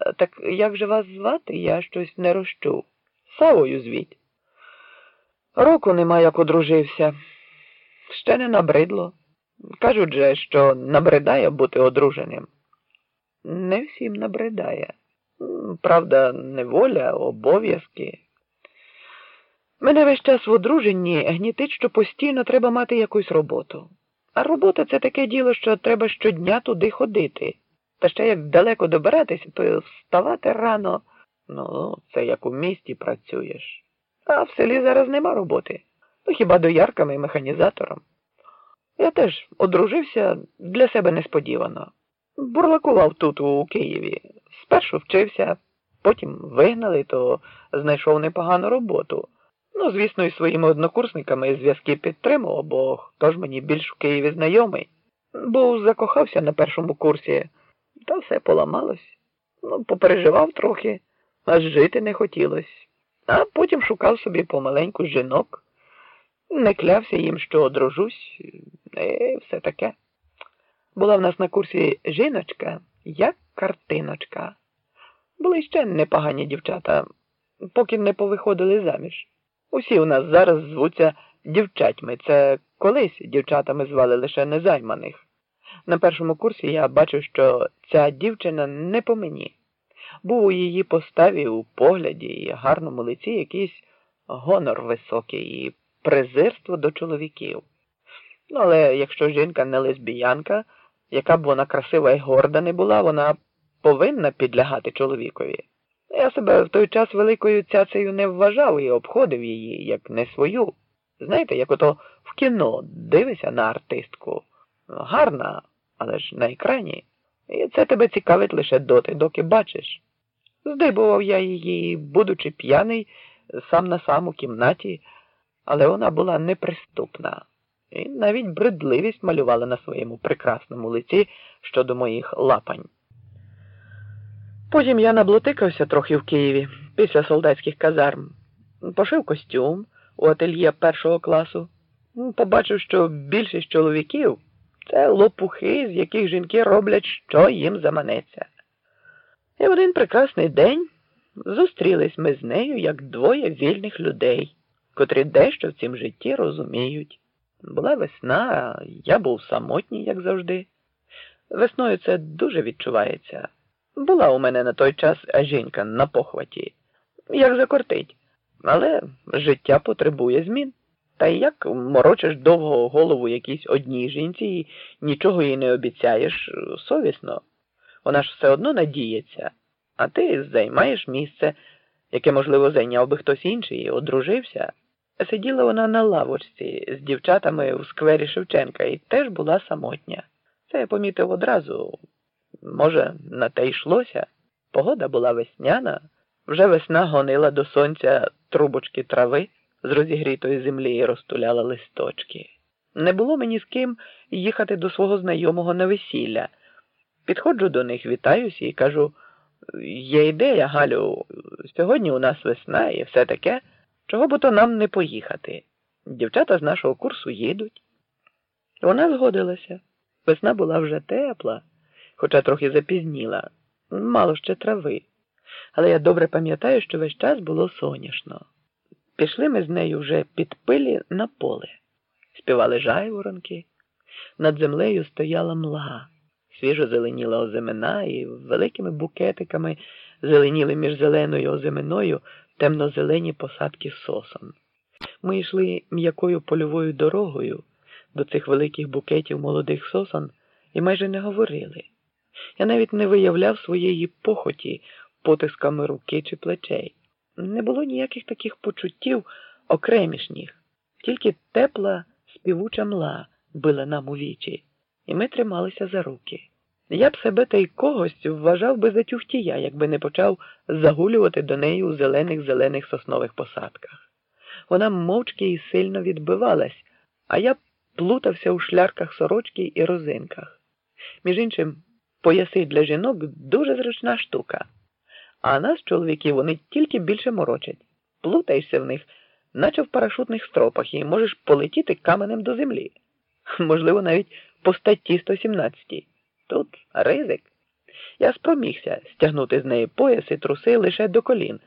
Е, Так як же вас звати, я щось не розчув. Савою звіть. Року нема, як одружився. Ще не набридло. Кажуть же, що набридає бути одруженим. Не всім набридає. Правда, неволя, обов'язки. Мене весь час в одруженні гнітить, що постійно треба мати якусь роботу. А робота це таке діло, що треба щодня туди ходити. Та ще як далеко добиратися, то вставати рано. Ну, це як у місті працюєш. А в селі зараз нема роботи. Ну хіба доярками і механізатором. Я теж одружився для себе несподівано. Бурлакував тут, у Києві. Спершу вчився, потім вигнали, то знайшов непогану роботу. Ну, звісно, і своїми однокурсниками зв'язки підтримував, бо хто ж мені більш в Києві знайомий. Був закохався на першому курсі, та все поламалось. Ну, попереживав трохи, аж жити не хотілося. А потім шукав собі помаленьку жінок. Не клявся їм, що одружусь, і все таке. Була в нас на курсі жіночка, як картиночка. Були ще непогані дівчата, поки не повиходили заміж. Усі у нас зараз звуться дівчатьми. Це колись дівчатами звали лише незайманих. На першому курсі я бачив, що ця дівчина не по мені. Був у її поставі, у погляді і гарному лиці якийсь гонор високий і презирство до чоловіків. Ну, але якщо жінка не лесбіянка, яка б вона красива і горда не була, вона повинна підлягати чоловікові. Я себе в той час великою цяцею не вважав і обходив її, як не свою. Знаєте, як ото в кіно дивишся на артистку. Гарна, але ж на екрані. І це тебе цікавить лише доти, доки бачиш. Здибував я її, будучи п'яний, сам на сам у кімнаті, але вона була неприступна. І навіть бредливість малювала на своєму прекрасному лиці щодо моїх лапань. Потім я наблотикався трохи в Києві після солдатських казарм. Пошив костюм у ательє першого класу. Побачив, що більшість чоловіків це лопухи, з яких жінки роблять, що їм заманеться. І в один прекрасний день зустрілись ми з нею як двоє вільних людей, котрі дещо в цім житті розуміють. Була весна, я був самотній, як завжди. Весною це дуже відчувається. Була у мене на той час жінка на похваті, як закортить. Але життя потребує змін. Та як морочиш довго голову якійсь одній жінці і нічого їй не обіцяєш совісно. Вона ж все одно надіється, а ти займаєш місце, яке, можливо, зайняв би хтось інший і одружився. Сиділа вона на лавочці з дівчатами в сквері Шевченка і теж була самотня. Це я помітив одразу. Може, на те йшлося. Погода була весняна, вже весна гонила до сонця трубочки трави з розігрітої землі і розтуляла листочки. Не було мені з ким їхати до свого знайомого на весілля. Підходжу до них, вітаюся і кажу: є ідея, Галю, сьогодні у нас весна і все таке, чого б то нам не поїхати. Дівчата з нашого курсу їдуть. Вона згодилася. Весна була вже тепла, хоча трохи запізніла, мало ще трави. Але я добре пам'ятаю, що весь час було соняшно. Пішли ми з нею вже під пилі на поле, співали жайворонки, над землею стояла мла, свіжо зеленіла озимина і великими букетиками зеленіли між зеленою озиминою темно-зелені посадки сосон. Ми йшли м'якою польовою дорогою до цих великих букетів молодих сосон і майже не говорили. Я навіть не виявляв своєї похоті потисками руки чи плечей. Не було ніяких таких почуттів окремішніх, тільки тепла співуча мла била нам у вічі, і ми трималися за руки. Я б себе та й когось вважав би за тюхтія, якби не почав загулювати до неї у зелених зелених соснових посадках. Вона мовчки і сильно відбивалась, а я плутався у шлярках сорочки і розинках. Між іншим, пояси для жінок дуже зручна штука. А нас, чоловіків, вони тільки більше морочать. Плутаєшся в них, наче в парашутних стропах, і можеш полетіти каменем до землі. Можливо, навіть по статті 117. Тут ризик. я спромігся стягнути з неї пояс і труси лише до колін.